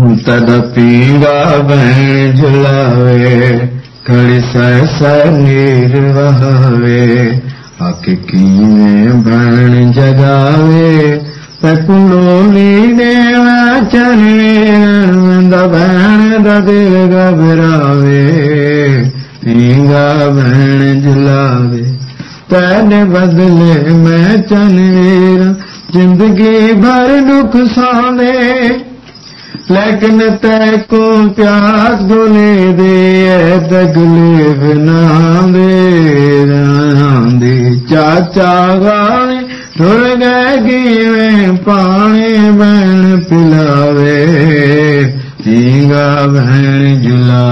تد پیگا بہن جلاوے کڑی سہ نیر وہوے آک کینے بہن جگاوے پکلو نینے چنے دا بہن دا دل گھبراوے پیگا بہن جلاوے تینے بدلے میں چنویر زندگی بھر نقصانے لیکن تے کو پیاس گنے دے دگلے بنا دے دی چاچا گانے ٹر گئے گیویں پانی بہن پلاوے۔ تینگا بہن جلاوے